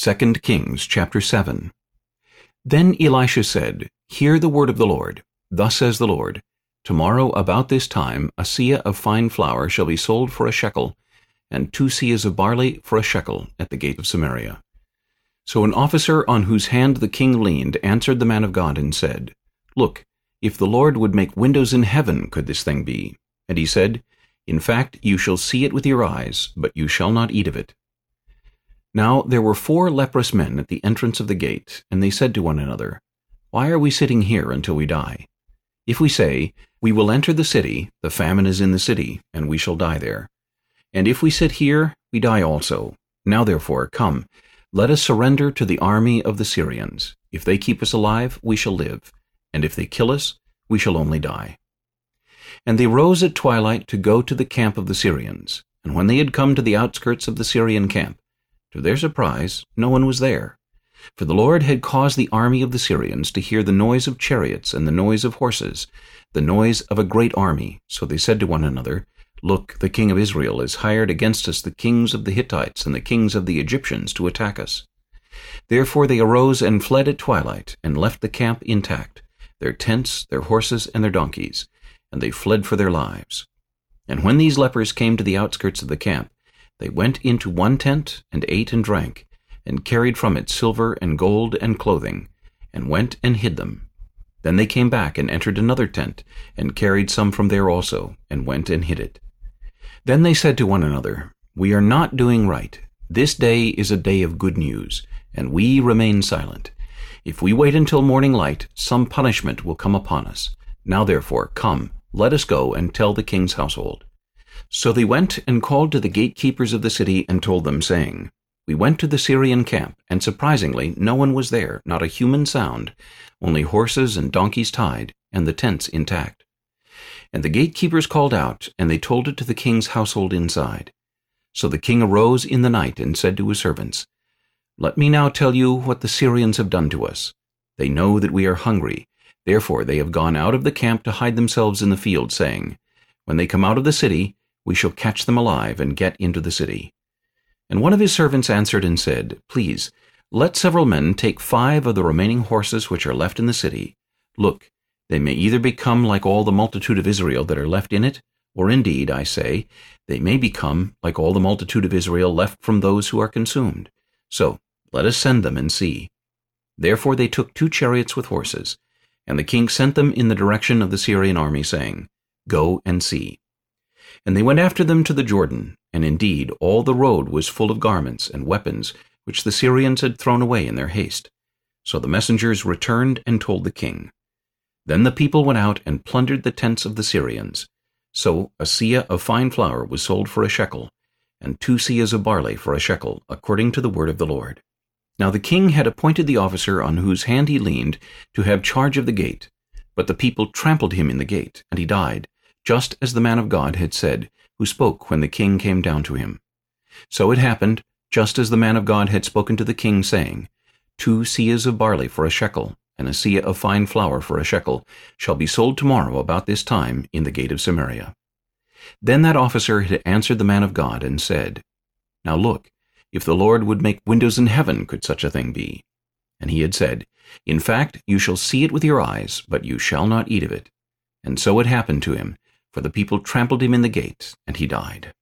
2 Kings chapter 7 Then Elisha said, Hear the word of the Lord. Thus says the Lord, Tomorrow about this time a seah of fine flour shall be sold for a shekel, and two seahs of barley for a shekel at the gate of Samaria. So an officer on whose hand the king leaned answered the man of God and said, Look, if the Lord would make windows in heaven, could this thing be? And he said, In fact, you shall see it with your eyes, but you shall not eat of it. Now there were four leprous men at the entrance of the gate, and they said to one another, Why are we sitting here until we die? If we say, We will enter the city, the famine is in the city, and we shall die there. And if we sit here, we die also. Now therefore, come, let us surrender to the army of the Syrians. If they keep us alive, we shall live, and if they kill us, we shall only die. And they rose at twilight to go to the camp of the Syrians. And when they had come to the outskirts of the Syrian camp, to their surprise, no one was there. For the Lord had caused the army of the Syrians to hear the noise of chariots and the noise of horses, the noise of a great army. So they said to one another, Look, the king of Israel has hired against us the kings of the Hittites and the kings of the Egyptians to attack us. Therefore they arose and fled at twilight, and left the camp intact, their tents, their horses, and their donkeys, and they fled for their lives. And when these lepers came to the outskirts of the camp, they went into one tent, and ate and drank, and carried from it silver and gold and clothing, and went and hid them. Then they came back and entered another tent, and carried some from there also, and went and hid it. Then they said to one another, We are not doing right. This day is a day of good news, and we remain silent. If we wait until morning light, some punishment will come upon us. Now therefore, come, let us go and tell the king's household. So they went and called to the gatekeepers of the city and told them, saying, We went to the Syrian camp, and surprisingly no one was there, not a human sound, only horses and donkeys tied, and the tents intact. And the gatekeepers called out, and they told it to the king's household inside. So the king arose in the night and said to his servants, Let me now tell you what the Syrians have done to us. They know that we are hungry. Therefore they have gone out of the camp to hide themselves in the field, saying, When they come out of the city, we shall catch them alive and get into the city. And one of his servants answered and said, Please, let several men take five of the remaining horses which are left in the city. Look, they may either become like all the multitude of Israel that are left in it, or indeed, I say, they may become like all the multitude of Israel left from those who are consumed. So let us send them and see. Therefore they took two chariots with horses, and the king sent them in the direction of the Syrian army, saying, Go and see. And they went after them to the Jordan, and indeed all the road was full of garments and weapons which the Syrians had thrown away in their haste. So the messengers returned and told the king. Then the people went out and plundered the tents of the Syrians. So a seah of fine flour was sold for a shekel, and two seahs of barley for a shekel, according to the word of the Lord. Now the king had appointed the officer on whose hand he leaned to have charge of the gate. But the people trampled him in the gate, and he died, just as the man of God had said, who spoke when the king came down to him. So it happened, just as the man of God had spoken to the king, saying, Two seahs of barley for a shekel, and a seah of fine flour for a shekel, shall be sold tomorrow about this time in the gate of Samaria. Then that officer had answered the man of God, and said, Now look, if the Lord would make windows in heaven, could such a thing be? And he had said, In fact, you shall see it with your eyes, but you shall not eat of it. And so it happened to him, for the people trampled him in the gate, and he died.